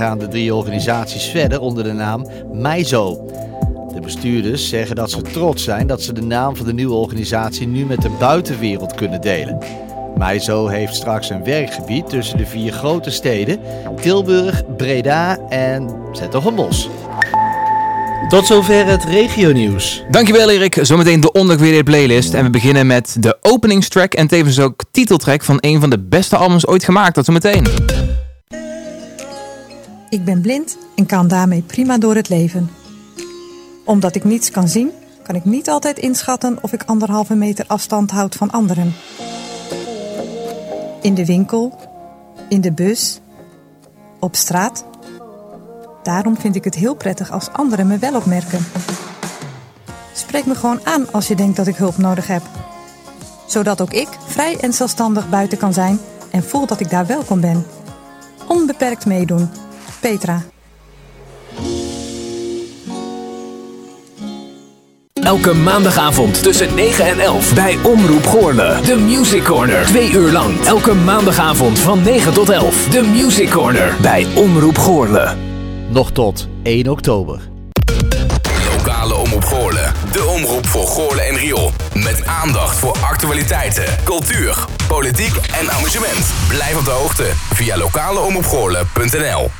gaan de drie organisaties verder onder de naam MIZO. De bestuurders zeggen dat ze trots zijn dat ze de naam van de nieuwe organisatie nu met de buitenwereld kunnen delen. MIZO heeft straks een werkgebied tussen de vier grote steden Tilburg, Breda en Zettergombos. Tot zover het regionieuws. Dankjewel Erik. Zometeen de ondergewaardeerde playlist. En we beginnen met de openingstrack en tevens ook titeltrack van een van de beste albums ooit gemaakt. Dat zometeen. Ik ben blind en kan daarmee prima door het leven. Omdat ik niets kan zien, kan ik niet altijd inschatten of ik anderhalve meter afstand houd van anderen. In de winkel, in de bus, op straat. Daarom vind ik het heel prettig als anderen me wel opmerken. Spreek me gewoon aan als je denkt dat ik hulp nodig heb. Zodat ook ik vrij en zelfstandig buiten kan zijn en voel dat ik daar welkom ben. Onbeperkt meedoen. Petra. Elke maandagavond tussen 9 en 11 bij Omroep Goorle. De Music Corner. Twee uur lang. Elke maandagavond van 9 tot 11. De Music Corner bij Omroep Goorle. Nog tot 1 oktober. Lokale Omroep Goorle. De omroep voor Goorle en Riool. Met aandacht voor actualiteiten, cultuur, politiek en amusement. Blijf op de hoogte via lokaleomroepgoorle.nl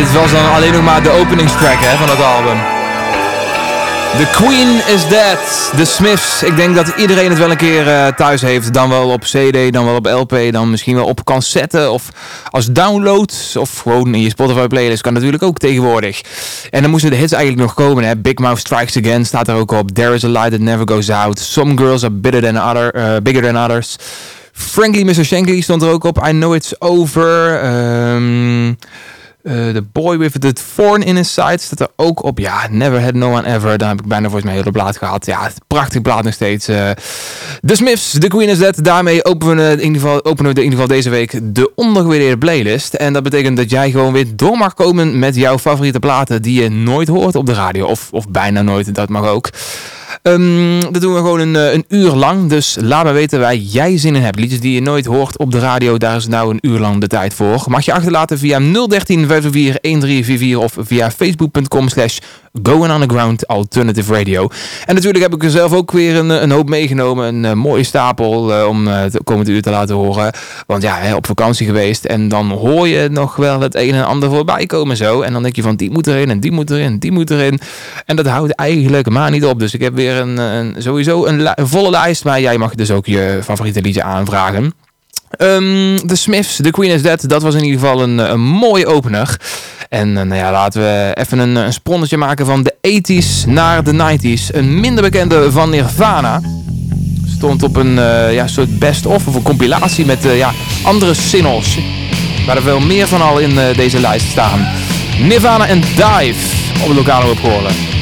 dit was dan alleen nog maar de openingstrack hè, van het album. The Queen is Dead. The Smiths. Ik denk dat iedereen het wel een keer uh, thuis heeft. Dan wel op CD, dan wel op LP, dan misschien wel op cassette of als download. Of gewoon in je Spotify playlist. Kan natuurlijk ook tegenwoordig. En dan moesten de hits eigenlijk nog komen. Hè. Big Mouth Strikes Again staat er ook op. There is a light that never goes out. Some girls are bitter than other, uh, bigger than others. Frankly Mr. Shankly stond er ook op. I know it's over. Um, The eh, Boy with the Thorn in his Side staat er ook op. Ja, Never Had No One Ever. Daar heb ik bijna volgens mij hele blaad gehad. Ja, prachtig blaad nog steeds. Uh, The Smiths, The Queen is Dead. Daarmee openen we, in ieder geval, openen we in ieder geval deze week de ondergewaardeerde playlist. En dat betekent dat jij gewoon weer door mag komen met jouw favoriete platen die je nooit hoort op de radio. Of, of bijna nooit, dat mag ook. Um, dat doen we gewoon een, eh, een, uur lang. Dus laat me weten waar jij zin in hebt. Liedjes die je nooit hoort op de radio. Daar is nou een uur lang de tijd voor. Mag je achterlaten via 013 504 1344 of via facebook.com slash Going Underground Alternative Radio. En natuurlijk heb ik er zelf ook weer een, een hoop meegenomen. Een, eh, mooie stapel om de komende uur te laten horen. Want ja, op vakantie geweest. En dan hoor je nog wel het een en ander voorbij komen zo. En dan denk je van die moet erin en die moet erin en die moet erin. En dat houdt eigenlijk maar niet op. Dus ik heb weer een, een sowieso een, volle lijst. Maar jij mag dus ook je favoriete liedje aanvragen. Um, The Smiths, The Queen is Dead. Dat was in ieder geval een, een mooie opener. En uh, nou ja, laten we even een, een sprongetje maken van de 80s naar de 90s. Een minder bekende van Nirvana. Stond op een uh, ja, soort best-of of een compilatie met uh, ja, andere singles. Waar er veel meer van al in deze lijst staan. Nirvana en Dive op de lokale ophoren.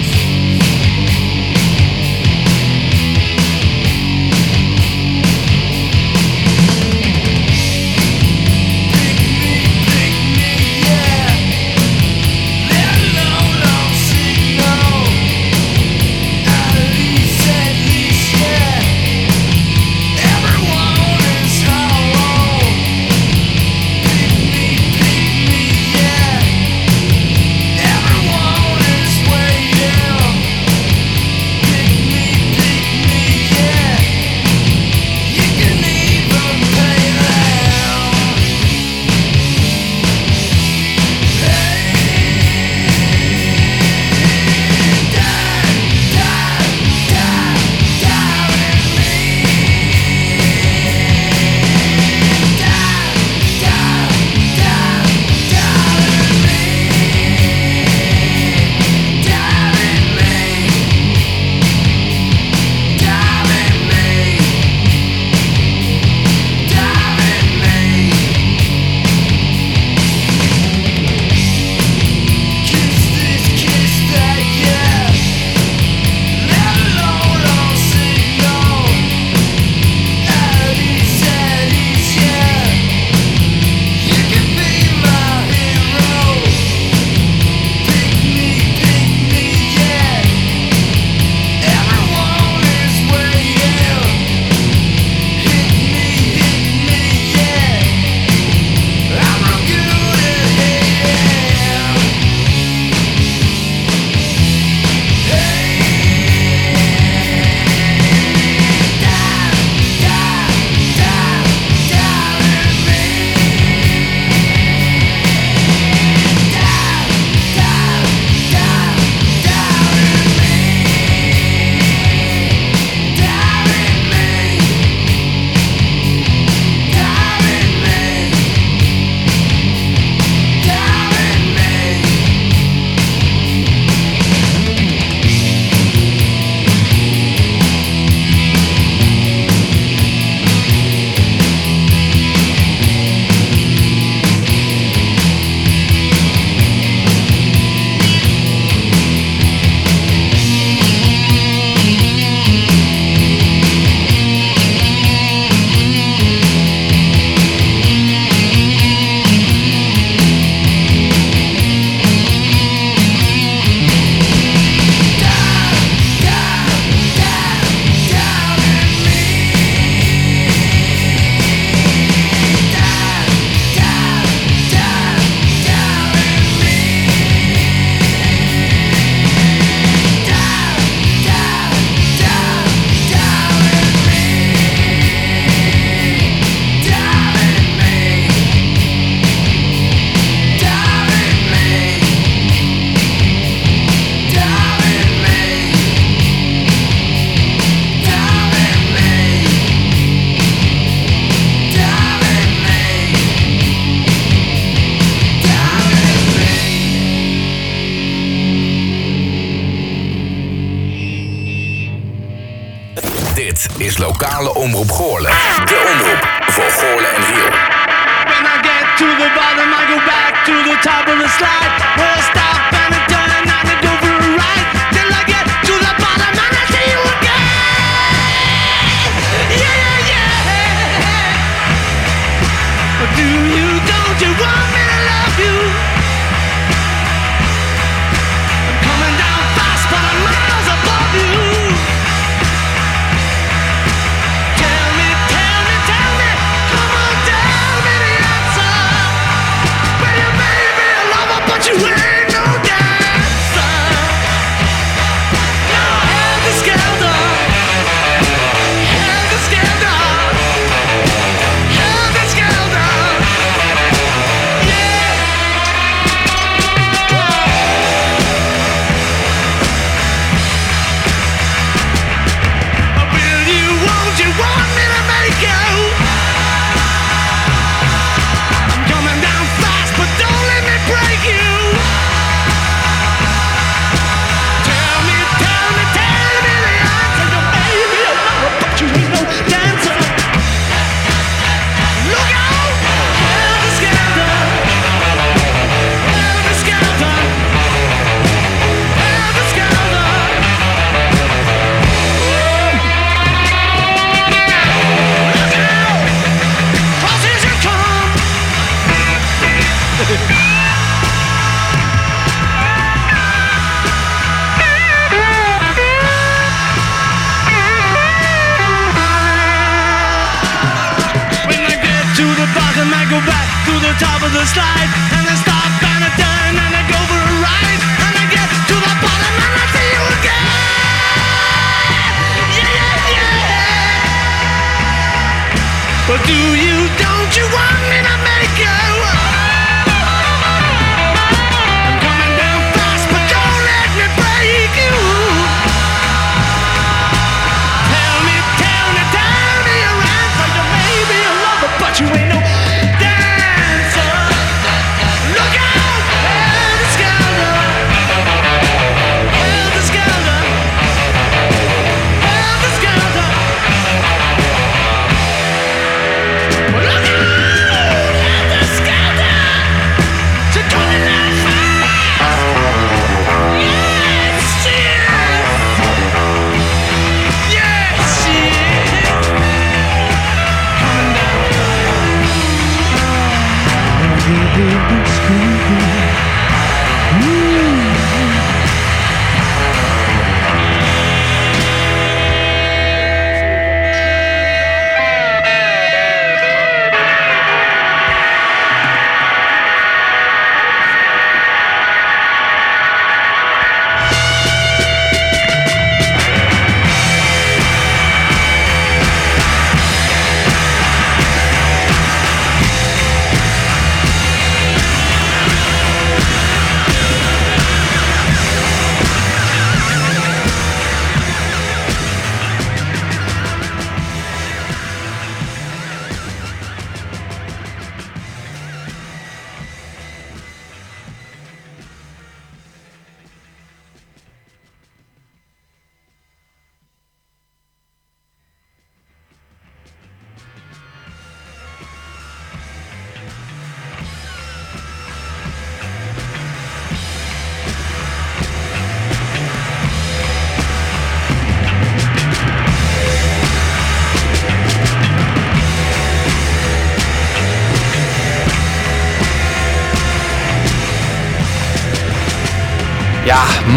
do you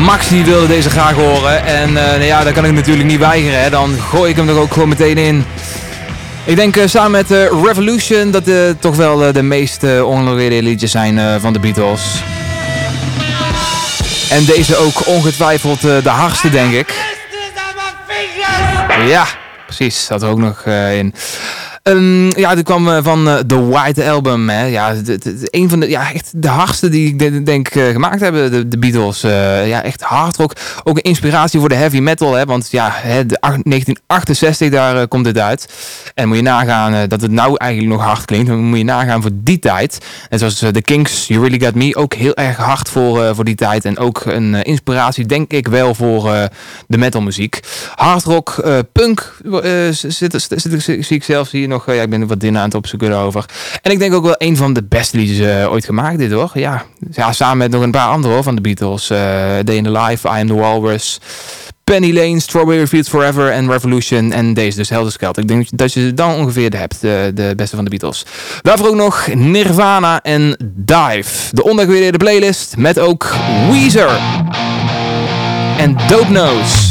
Max die wilde deze graag horen. En uh, nou ja, dat kan ik natuurlijk niet weigeren. Hè. Dan gooi ik hem er ook gewoon meteen in. Ik denk eh, samen met eh, Revolution dat toch wel de meest ongelooflijke liedjes zijn van de Beatles. En deze ook ongetwijfeld de hardste, denk ik. Ja, precies. Dat er ook nog in. Ehm, ja, dit kwam eh, van eh, The White Album. Hè. Ja, een van de, ja, echt de hardste die ik de- denk eh, gemaakt hebben, de, Beatles. Ja, echt hard rock. Ook een inspiratie voor de heavy metal. Hè, want ja, hè, de ach- 1968, daar komt dit uit. En moet je nagaan dat het nou eigenlijk nog hard klinkt. Dan moet je nagaan voor die tijd. En zoals The Kings, You Really Got Me, ook heel erg hard voor, voor die tijd. En ook een inspiratie, denk ik wel, voor de metalmuziek. Hard rock, punk zit, zit, zit- zie ik zelfs hier nog. eh, ik ben er wat dingen aan het opzoeken over. En ik denk ook wel een van de beste liedjes eh, ooit gemaakt, dit hoor. Ja, ja, samen met nog een paar andere hoor, van de Beatles. eh Day in the Life, I Am the Walrus. Penny Lane, Strawberry Fields Forever en Revolution. En deze dus Skelter. Ik denk dat je dan ongeveer hebt, de, de beste van de Beatles. Daarvoor ook nog Nirvana en Dive. De ondergewaardeerde playlist met ook Weezer. En Dope Nose.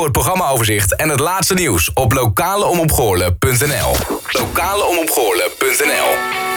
Voor het programmaoverzicht en het laatste nieuws op lokaleomopgoorlen.nl. Lokaleomopgoorlen.nl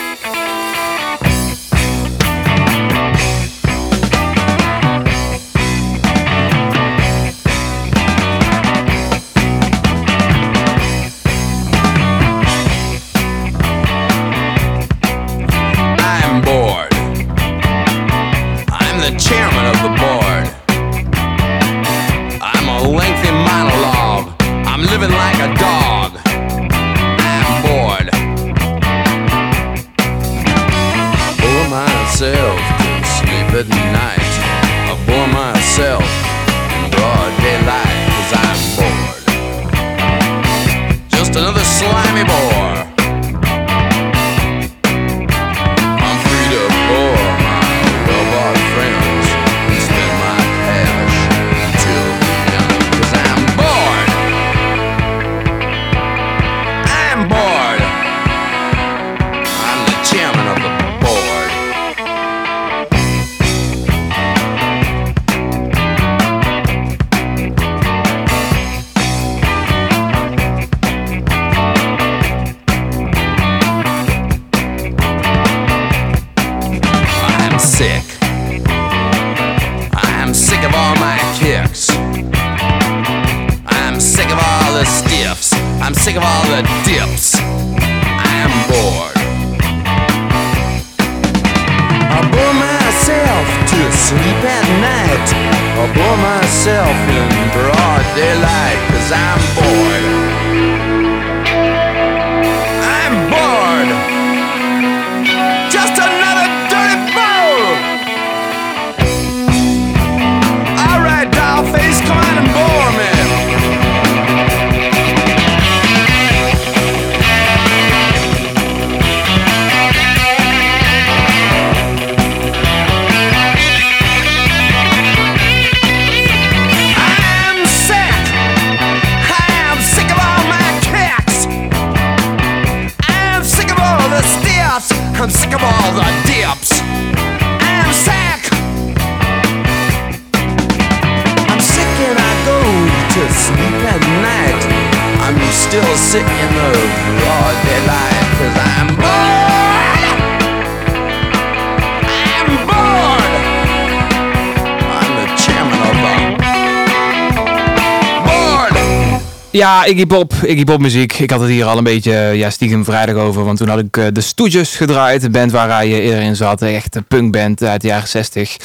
Iggy Pop, Iggy Pop muziek. Ik had het hier al een beetje eh, ja, stiekem vrijdag over. Want toen had ik eh, de Stoetjes gedraaid. De band waar hij eh, eerder in zat. Echt een punkband uit de jaren 60.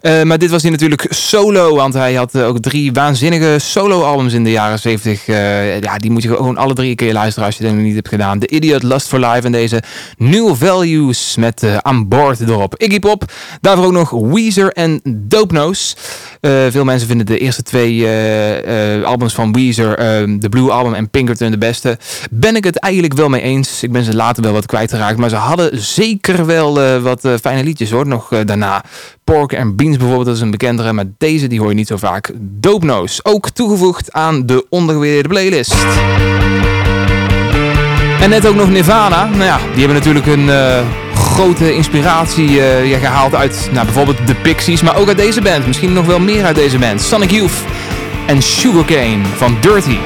Eh, maar dit was hij natuurlijk solo. Want hij had eh, ook drie waanzinnige solo-albums in de jaren 70. Eh, ja, die moet je gewoon alle drie keer luisteren als je dat nog niet hebt gedaan. The Idiot, Lust for Life en deze New Values met eh On Board erop. Iggy Pop. Daarvoor ook nog Weezer en Dope Nose. Veel mensen vinden de eerste twee albums van Weezer, eh, de Blue Album en Pinkerton de beste. Ben ik het eigenlijk wel mee eens. Ik ben ze later wel wat kwijtgeraakt, maar ze hadden zeker wel wat fijne liedjes hoor, nog daarna. Pork and Beans bijvoorbeeld, dat is een bekendere, maar deze die hoor je niet zo vaak. Dope Nose, ook toegevoegd aan de ondergewaardeerde playlist. En net ook nog Nirvana. Nou ja, die hebben natuurlijk een eh, grote inspiratie eh, ja, gehaald uit nou, bijvoorbeeld de Pixies, maar ook uit deze band. Misschien nog wel meer uit deze band. Sonic Youth en Sugarcane van Dirty.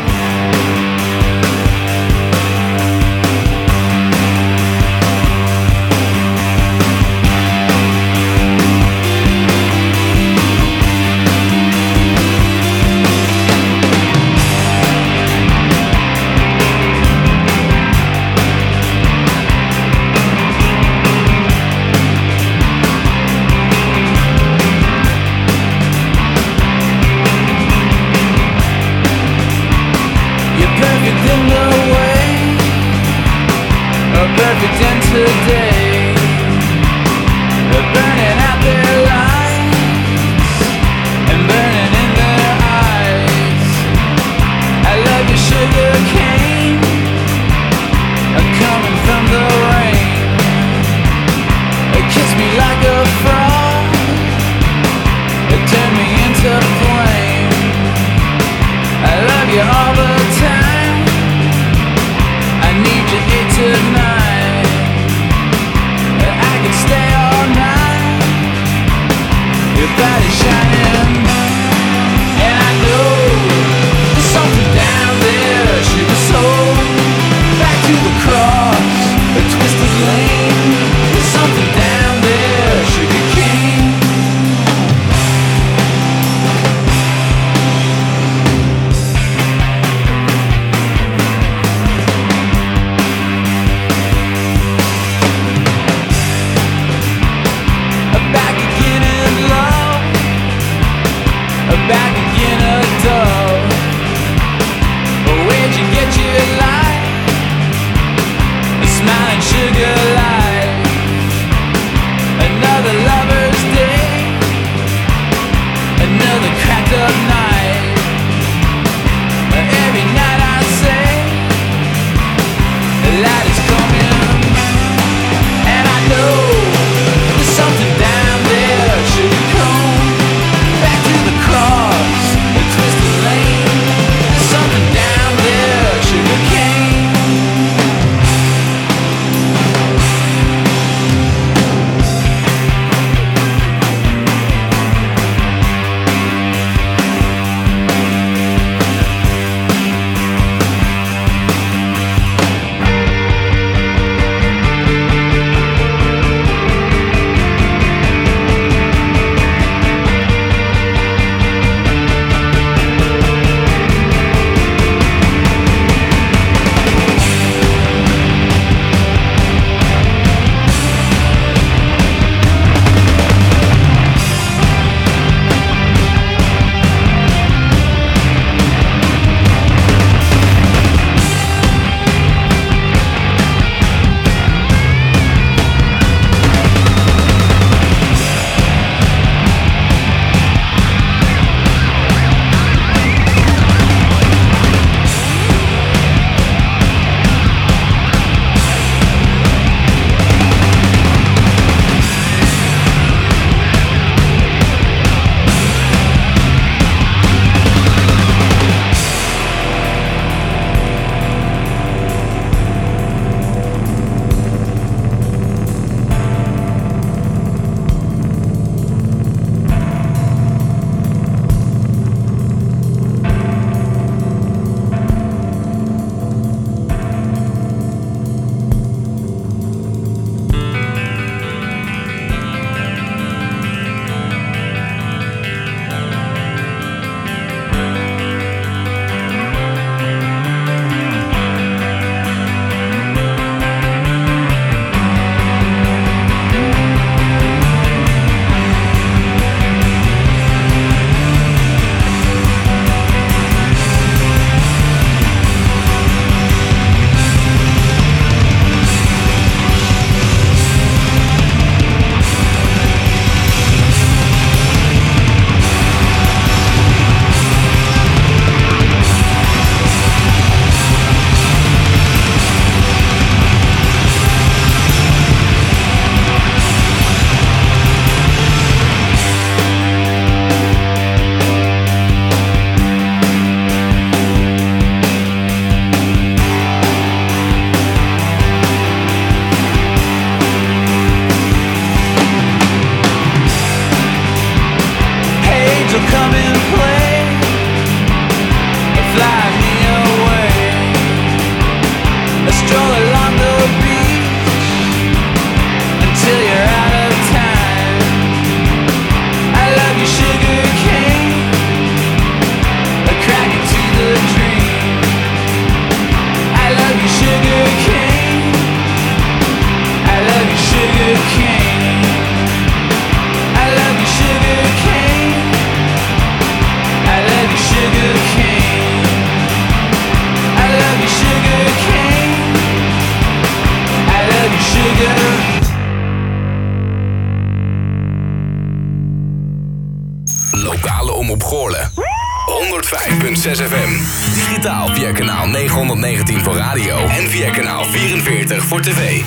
FM. Digitaal via kanaal 919 voor radio en via kanaal 44 voor tv.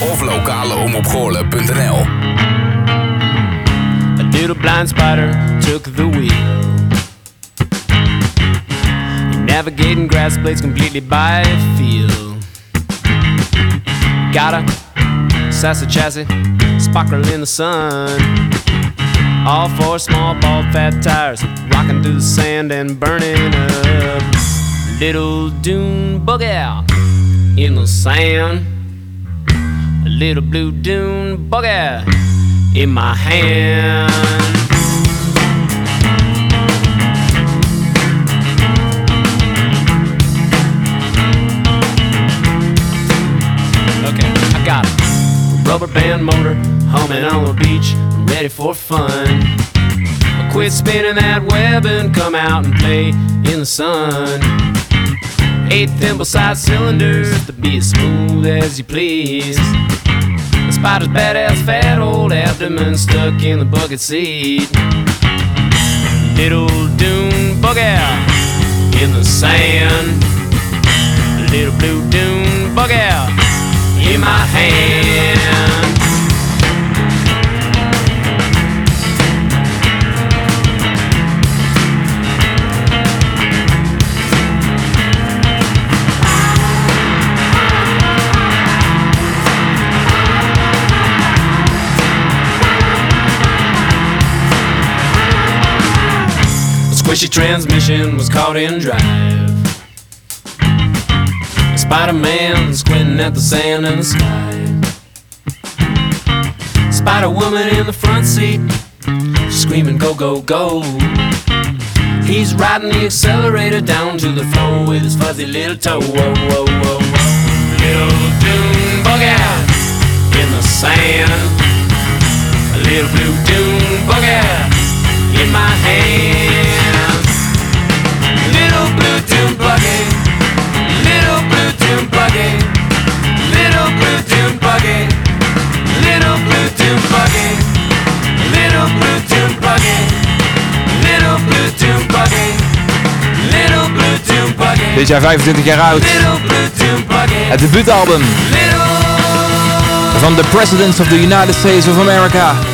Of lokaleomopgoorlen.nl A little blind spider took the wheel. Navigating grass blades completely by feel. Got a sassy chassis, sparkle in the sun. All four small bald fat tires, rocking through the sand and burning up. Little dune buggy out in the sand. A little blue dune buggy in my hand. Okay, I got a rubber band motor humming on the beach, ready for fun. Quit spinning that web and come out and play in the sun. Eight thimble sized cylinders to be as smooth as you please. The spider's badass fat old abdomen stuck in the bucket seat. Little dune bug out in the sand. Little blue dune bug out in my hand. Squishy transmission was caught in drive. Spider Man squinting at the sand and the sky. Spider Woman in the front seat, screaming, Go, go, go. He's riding the accelerator down to the floor with his fuzzy little toe. Whoa, whoa, whoa, whoa. Little dune bug out in the sand. A little blue dune bug out in my hand. Little blue buggy, little blue dune buggy, little blue dune buggy, little blue dune buggy, little blue dune buggy, little blue dune buggy, little blue dune buggy, Dit jaar 25 jaar oud. Het debuutalbum van The Presidents of the United States of America.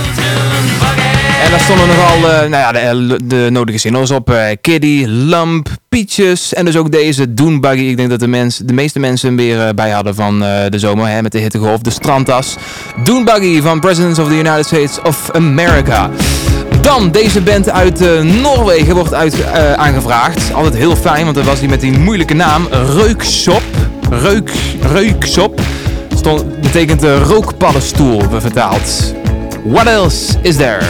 En daar stonden nogal eh, nou ja, de, de nodige singles op. eh Kiddy, Lump, Peaches en dus ook deze Dune Buggy. Ik denk dat de, mens, de meeste mensen hem weer eh, bij hadden van eh, de zomer hè, met de hittegolf. De strandtas. Dune Buggy van Presidents of the United States of America. Dan, deze band uit eh, Noorwegen wordt uit, eh, aangevraagd. Altijd heel fijn, want dat was die met die moeilijke naam. Reukshop. Reuk, Reukshop. Stond, betekent uh, rookpaddenstoel, vertaald. What else is there?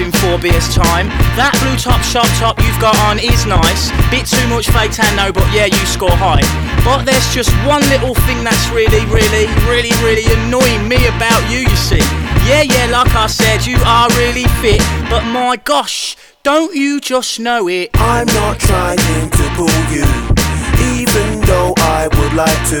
In four beers time. That blue top shop top you've got on is nice. Bit too much fake tan though, but yeah, you score high. But there's just one little thing that's really, really, really, really annoying me about you, you see. Yeah, yeah, like I said, you are really fit. But my gosh, don't you just know it? I'm not trying to pull you, even though I would like to.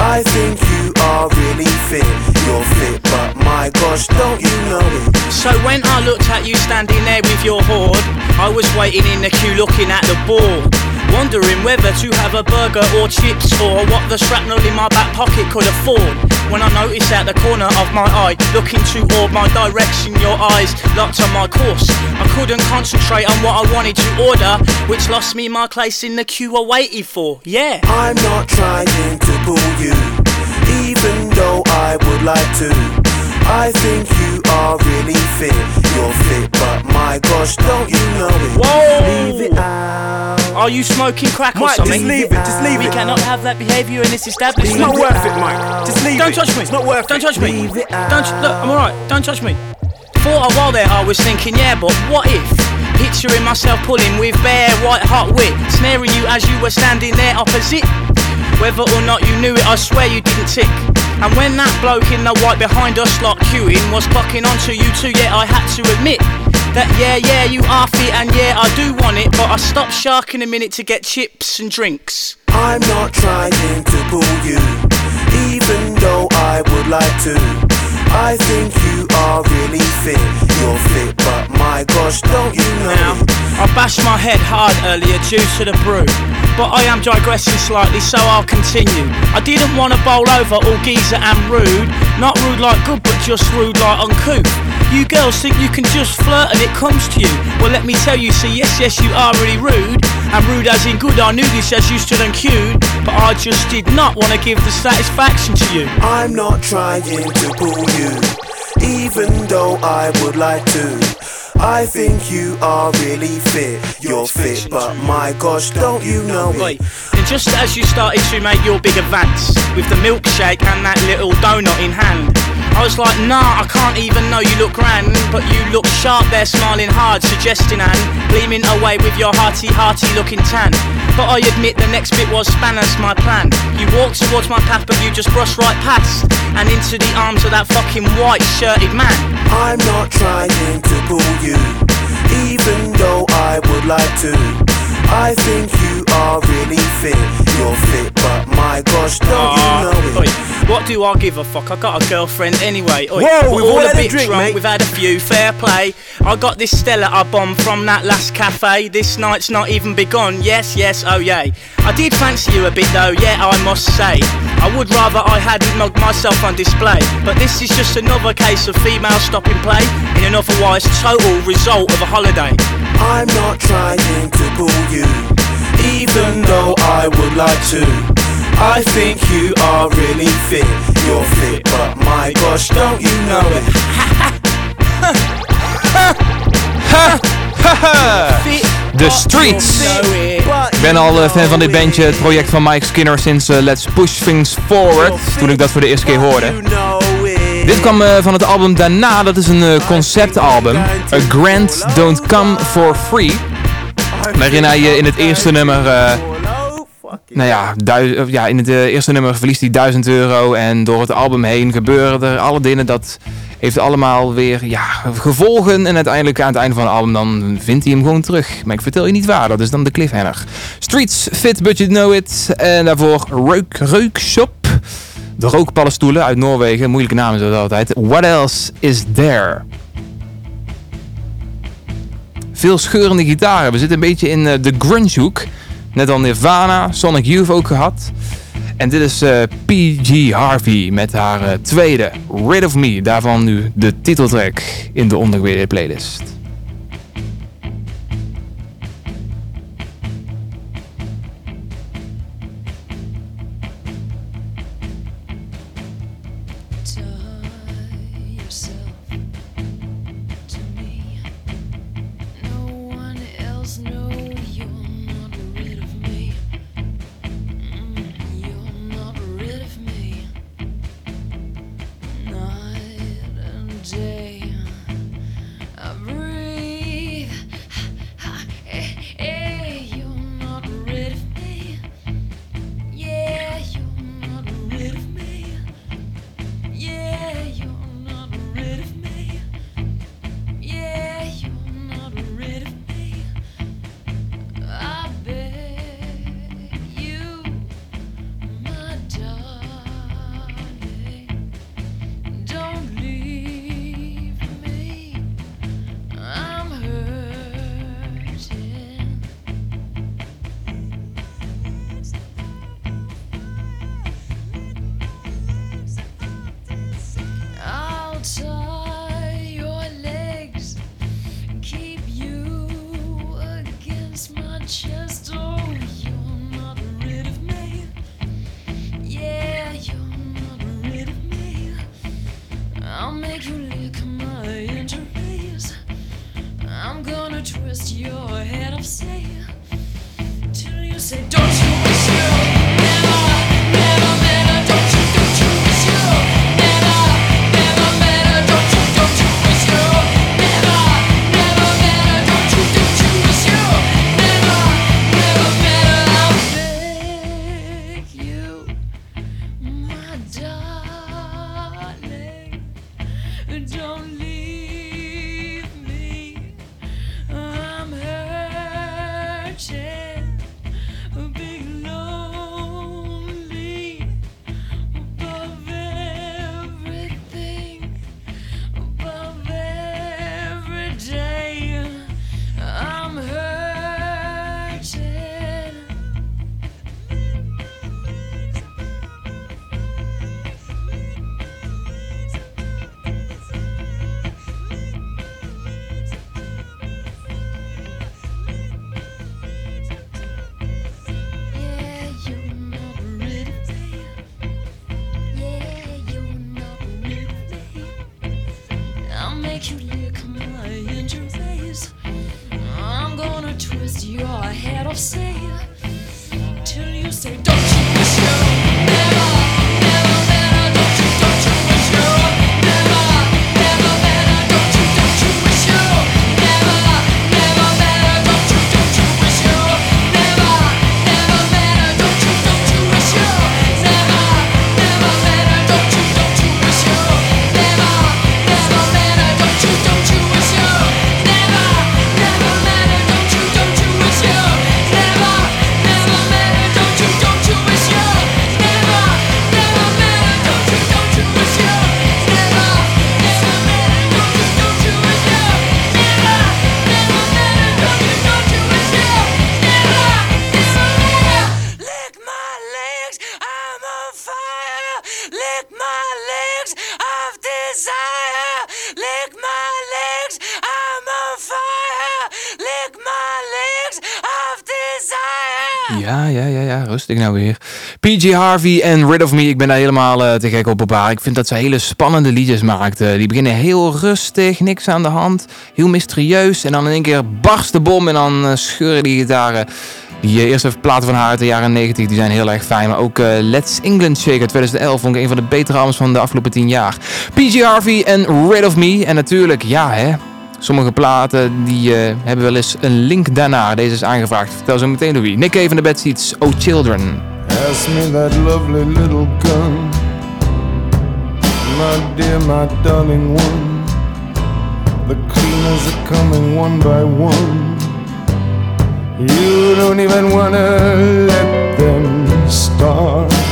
I think you are really fit. You're fit, but my gosh, don't you know it? So when I looked at you standing there with your hoard, I was waiting in the queue looking at the board. Wondering whether to have a burger or chips or what the shrapnel in my back pocket could afford. When I noticed at the corner of my eye, looking toward my direction, your eyes locked on my course. I couldn't concentrate on what I wanted to order, which lost me my place in the queue I waited for. Yeah. I'm not trying to pull you, even though I would like to. I think you are really fit. You're fit, but my gosh, don't you know it? Whoa! Leave it out. Are you smoking crack or Mike, something? just leave it, just leave we it. cannot have that behaviour in this establishment. It's not worth it, Mike. Just leave Don't it. touch me. It's not worth it. Don't it. touch me. Leave it Don't look. I'm alright. Don't touch me. For a while there, I was thinking, yeah, but what if? Picturing myself pulling with bare white hot wit, snaring you as you were standing there opposite. Whether or not you knew it, I swear you didn't tick. And when that bloke in the white behind us like queuing was clocking onto you too, yeah, I had to admit that yeah, yeah, you are fit and yeah, I do want it, but I stopped sharking a minute to get chips and drinks. I'm not trying to pull you, even though I would like to. I think you are really fit. You're fit, but my gosh, don't you know? Now, I bashed my head hard earlier due to the brew, but I am digressing slightly, so I'll continue. I didn't want to bowl over all geezer and rude, not rude like good, but just rude like uncouth. You girls think you can just flirt and it comes to you. Well, let me tell you, see, yes, yes, you are really rude, and rude as in good. I knew this as you stood and queued, but I just did not want to give the satisfaction to you. I'm not trying to pull you, even though I would like to. I think you are really fit. You're fit, but my gosh, don't you know it? and just as you started to make your big advance with the milkshake and that little donut in hand, I was like, nah, I can't even know you look grand, but you look sharp there, smiling hard, suggesting and gleaming away with your hearty, hearty looking tan. But I admit the next bit was spanners my plan. You walked towards my path, but you just brushed right past and into the arms of that fucking white shirted man. I'm not trying to pull you, even though I would like to. I think you are really fit. You're fit, but my gosh, don't Ah, you know oi, it? What do I give a fuck? I got a girlfriend anyway. Oi, Whoa, we're we've all all had a bit drink, drunk. mate. We've had a few. Fair play. I got this Stella I bombed from that last cafe. This night's not even begun. Yes, yes, oh yay. I did fancy you a bit though. Yeah, I must say. I would rather I hadn't mugged myself on display. But this is just another case of female stopping play in an otherwise total result of a holiday. I'm not trying to pull you, even though I would like to. I think you are really fit. You're fit, but my gosh, don't you know it? The Streets. Ik ben al eh, fan van dit bandje, het project van Mike Skinner sinds eh, Let's Push Things Forward, toen ik dat voor de eerste keer hoorde. Dit kwam eh, van het album daarna, dat is een conceptalbum, A Grant Don't Come For Free, waarin hij in het eerste nummer, nou ja, ja, in het eh, eerste nummer verliest hij 1000 euro en door het album heen gebeuren er alle dingen dat heeft allemaal weer ja, gevolgen. En uiteindelijk aan het einde van het album dan vindt hij hem gewoon terug. Maar ik vertel je niet waar, dat is dan de cliffhanger. Streets, Fit But You Know It. En daarvoor Reuk, Reukshop. De rookpallenstoelen uit Noorwegen. Moeilijke namen zoals altijd. What Else Is There? Veel scheurende gitaren. We zitten een beetje in eh, de grunge hoek. Net al Nirvana, Sonic Youth ook gehad. En dit is eh, PG Harvey met haar eh, tweede, Rid of Me. Daarvan nu de titeltrack in de ondergewaardeerde playlist. Ja, ja, ja, ja, rustig nou weer. PG Harvey en Rid of Me, ik ben daar helemaal eh, te gek op op haar. Ik vind dat ze hele spannende liedjes maakt. Eh, die beginnen heel rustig, niks aan de hand, heel mysterieus. En dan in één keer barst de bom en dan eh, scheuren die gitaren. Die eerste platen van haar uit de jaren 90, die zijn heel erg fijn. Maar ook Let's England Shake uit 2011 vond ik een van de betere albums van de afgelopen 10 jaar. PG Harvey en Rid of Me. En natuurlijk, ja hè, sommige platen die eh, hebben wel eens een link daarna. Deze is aangevraagd. Vertel zo meteen door wie. Nick Cave in de Bad Seats, Oh Children. Pass me that lovely little gun. My dear, my darling one. The cleaners are coming one by one. You don't even wanna let them start.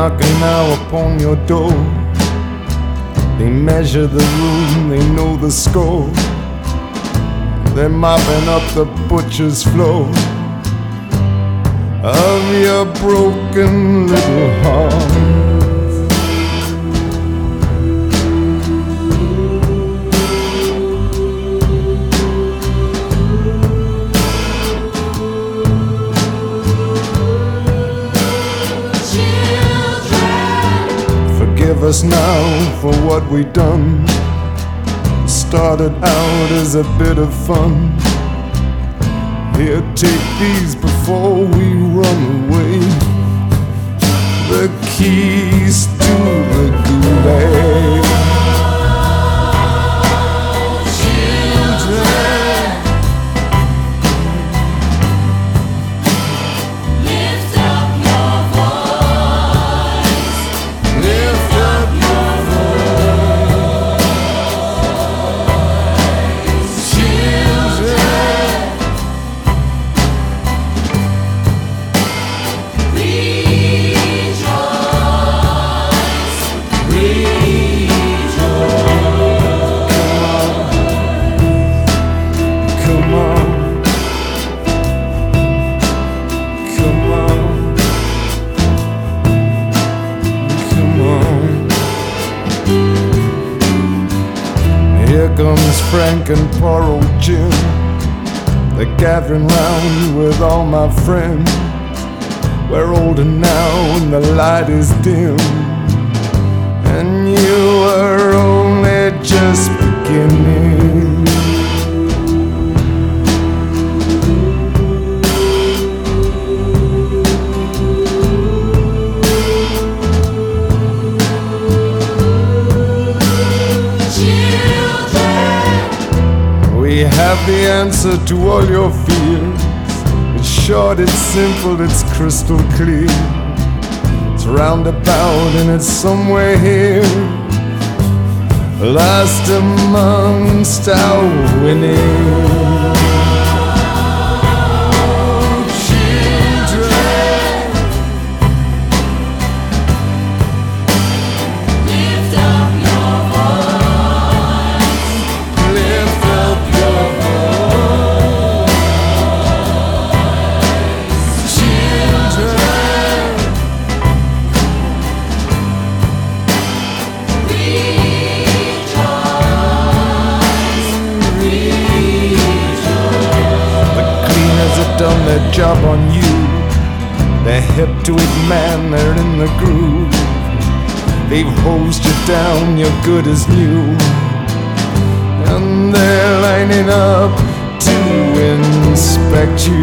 Knocking now upon your door. They measure the room, they know the score. They're mopping up the butcher's floor of your broken little heart. Forgive us now for what we done. Started out as a bit of fun. Here, take these before we run away. The keys to the is dim. And you were only just beginning. We have the answer to all your fears. It's short, it's simple, it's crystal clear. Roundabout and it's somewhere here. Last amongst our winning. To it, man, they're in the groove. They've hosed you down, you're good as new. And they're lining up to inspect you.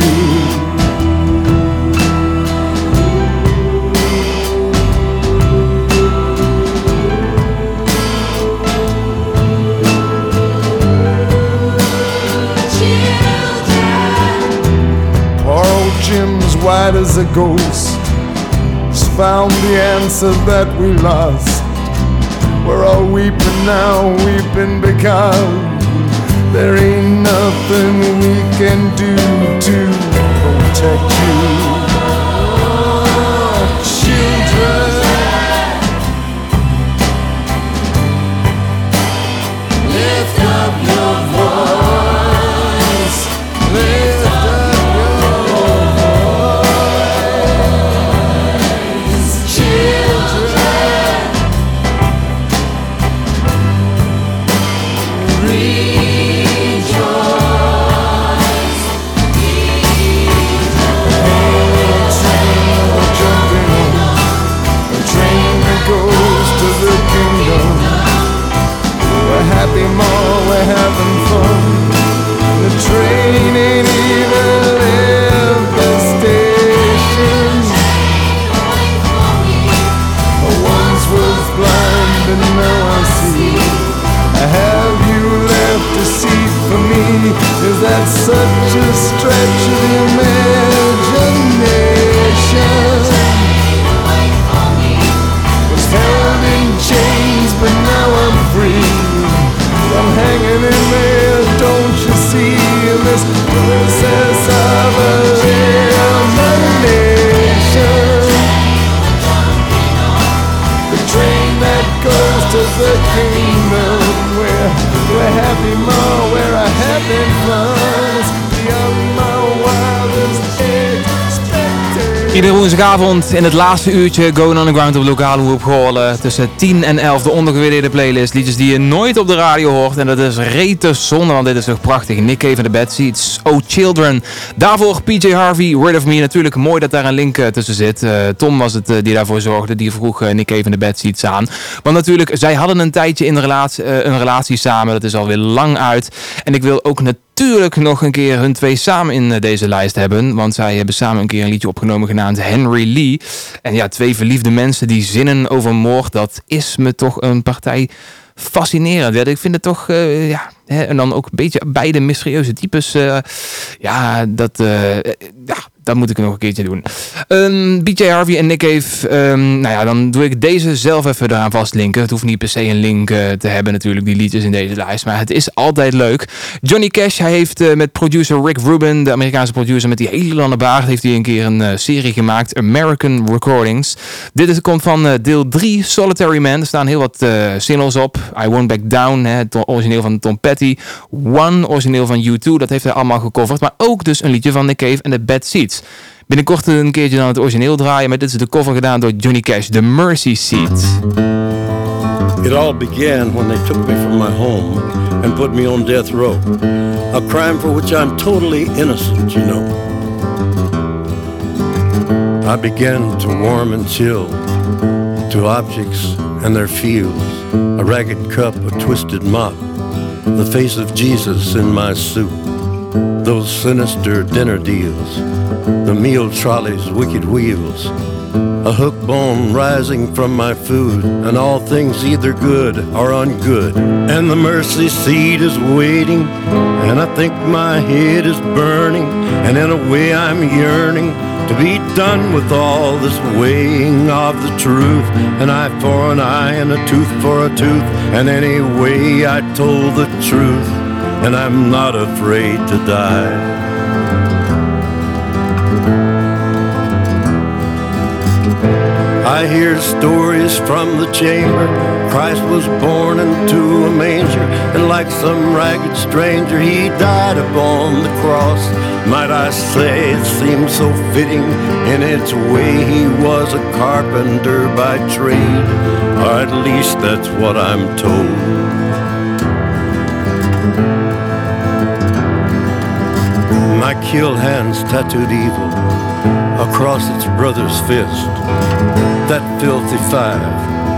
Poor old Jim's white as a ghost. Found the answer that we lost. We're all weeping now, weeping because there ain't nothing we can do to protect you. Children. Lift up your voice. And now I see. Have you left a seat for me? Is that such a stretch of the imagination? The kingdom. We're happy Iedere woensdagavond in het laatste uurtje Going Underground op lokale hoep Goorlen. Tussen 10 en 11 de ondergewaardeerde playlist. Liedjes die je nooit op de radio hoort. En dat is rete zonde, want dit is toch prachtig. Nick Cave de Bad Seeds. Oh Children. Daarvoor PJ Harvey, Word of Me. Natuurlijk mooi dat daar een link eh, tussen zit. Eh, Tom was het eh, die daarvoor zorgde. Die vroeg Nick Cave de Bad Seeds aan. Want natuurlijk, zij hadden een tijdje in relatie, een relatie samen. Dat is alweer lang uit. En ik wil ook natuurlijk nog een keer hun twee samen in eh, deze lijst hebben. Want zij hebben samen een keer een liedje opgenomen genaamd Henry Lee. En ja, twee verliefde mensen die zinnen over moord. Dat is me toch een partij fascinerend. Ik vind het toch, eh, ja... Hè, en dan ook een beetje beide mysterieuze types. eh, ja, dat... ja, dat moet ik nog een keertje doen. Ehm BJ Harvey en Nick Cave. ehm, nou ja, dan doe ik deze zelf even eraan vastlinken. Het hoeft niet per se een link eh, te hebben natuurlijk, die liedjes in deze lijst. Maar het is altijd leuk. Johnny Cash, hij heeft eh, met producer Rick Rubin, de Amerikaanse producer met die hele lange baard, heeft hij een keer een eh, serie gemaakt, American Recordings. Dit is, komt van deel 3, Solitary Man. Er staan heel wat singles op. I Won't Back Down, hè, het origineel van Tom Petty. One, origineel van U2, dat heeft hij allemaal gecoverd. Maar ook dus een liedje van Nick Cave en The Bad Seeds. Binnenkort een keertje het origineel draaien, maar dit is de cover gedaan door Johnny Cash, The Mercy Seat. It all began when they took me from my home and put me on death row. A crime for which I'm totally innocent, you know. I began to warm and chill to objects and their feels. A ragged cup, a twisted mop, the face of Jesus in my soup. Those sinister dinner deals, the meal trolley's wicked wheels. A hook bone rising from my food, and all things either good or ungood. And the mercy seat is waiting, and I think my head is burning, and in a way I'm yearning to be done with all this weighing of the truth. An eye for an eye, and a tooth for a tooth, and anyway I told the truth, and I'm not afraid to die. I hear stories from the chamber. Christ was born into a manger, and like some ragged stranger, he died upon the cross. Might I say it seems so fitting in its way he was a carpenter by trade, or at least that's what I'm told. My kill hands tattooed evil across its brother's fist. That filthy five,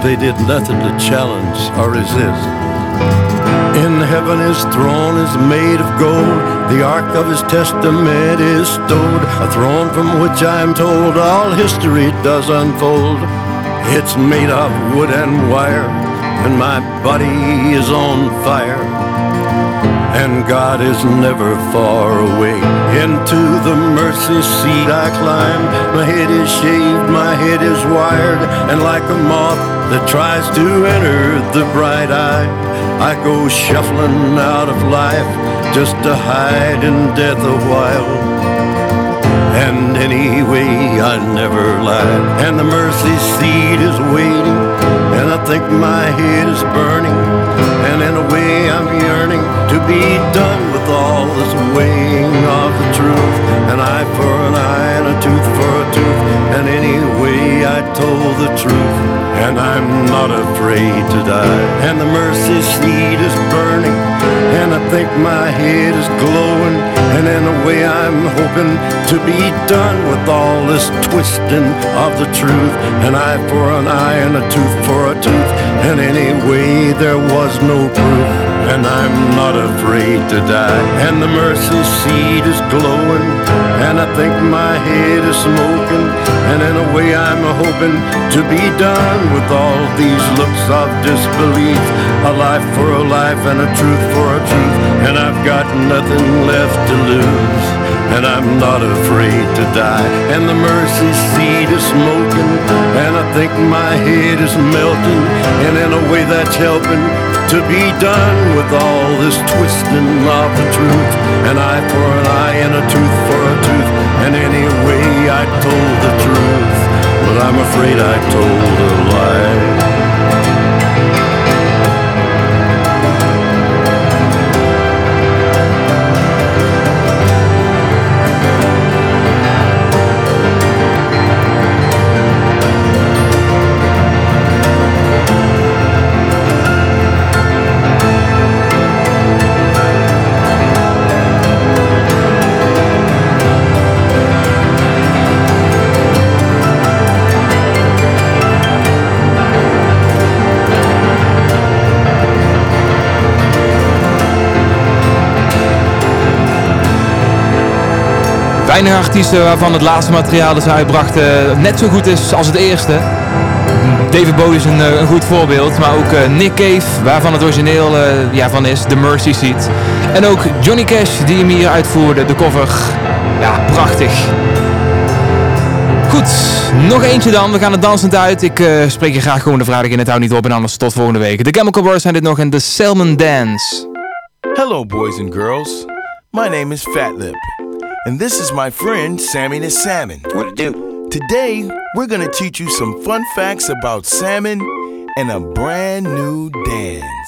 they did nothing to challenge or resist. In heaven his throne is made of gold, the ark of his testament is stowed, a throne from which I am told all history does unfold. It's made of wood and wire, and my body is on fire. And God is never far away. Into the mercy seat I climb. My head is shaved, my head is wired, and like a moth that tries to enter the bright eye, I go shuffling out of life just to hide in death a while. And anyway, I never lied. And the mercy seat is waiting. And I think my head is burning. And in a way, I'm be done with all this weighing of the truth. An eye for an eye and a tooth for a tooth. And anyway, I told the truth. And I'm not afraid to die. And the mercy seat is burning. And I think my head is glowing. And in a way, I'm hoping to be done with all this twisting of the truth. An eye for an eye and a tooth for a tooth. And anyway, there was no proof. And I'm not afraid to die. And the mercy seat is glowing. And I think my head is smoking. And in a way, I'm hoping to be done with all these looks of disbelief. A life for a life and a truth for a truth. And I've got nothing left to lose. And I'm not afraid to die. And the mercy seat is smoking. And I think my head is melting. And in a way, that's helping to be done with all this twisting of the truth. An eye for an eye and a tooth for a tooth. And anyway, I told the truth. But I'm afraid I told a lie. Weinig artiesten waarvan het laatste materiaal dat ze uitbrachten net zo goed is als het eerste. David Bowie is een, eh, een goed voorbeeld, maar ook eh, Nick Cave, waarvan het origineel eh, ja, van is, The Mercy Seat. En ook Johnny Cash, die hem hier uitvoerde, de cover. Ja, prachtig. Goed, nog eentje dan. We gaan het dansend uit. Ik eh, spreek je graag gewoon de vrijdag in het hou niet op en anders tot volgende week. De Chemical Brothers zijn dit nog en de Salmon Dance. Hello, boys and girls. My name is Fat Lip, and this is my friend Sammy the Salmon. What to do? Today, we're gonna teach you some fun facts about salmon and a brand new dance.